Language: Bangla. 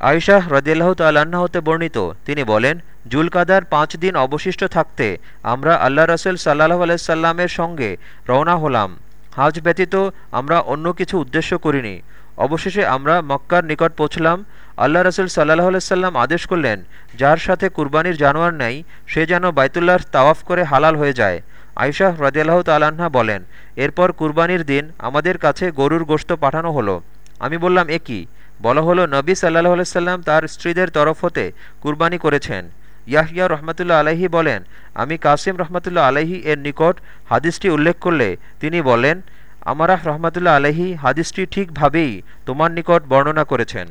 আয়শাহ রদিয়াল্লাহ তাল্লাহ্ন হতে বর্ণিত। তিনি বলেন, জুলকাদার পাঁচ দিন অবশিষ্ট থাকতে আমরা আল্লাহ রসুল সাল্লাহ আলাইসাল্লামের সঙ্গে রওনা হলাম। হাজ ব্যতীত আমরা অন্য কিছু উদ্দেশ্য করিনি। অবশেষে আমরা মক্কার নিকট পৌঁছলাম। আল্লাহ রসুল সাল্লাহ আলাইসাল্লাম আদেশ করলেন, যার সাথে কুরবানির জানোয়ার নেই, সে যেন বাইতুল্লাহর তাওয়াফ করে হালাল হয়ে যায়। আয়শাহ রদিয়াল্লাহ তাল্লাহা বলেন, এরপর কুরবানির দিন আমাদের কাছে গরুর গোশত পাঠানো হলো। আমি বললাম, এ কী? বলা হলো, নবী সাল্লাহ আলাইসাল্লাম তার স্ত্রীদের তরফ হতে কুরবানি করেছেন। ইয়াহিয়া রহমতুল্লা আলহি বলেন, আমি কাসিম রহমতুল্লা আলহি এর নিকট হাদিসটি উল্লেখ করলে তিনি বলেন আমারাহ রহমতুল্লা আলহি হাদিসটি ঠিকভাবেই তোমার নিকট বর্ণনা করেছেন।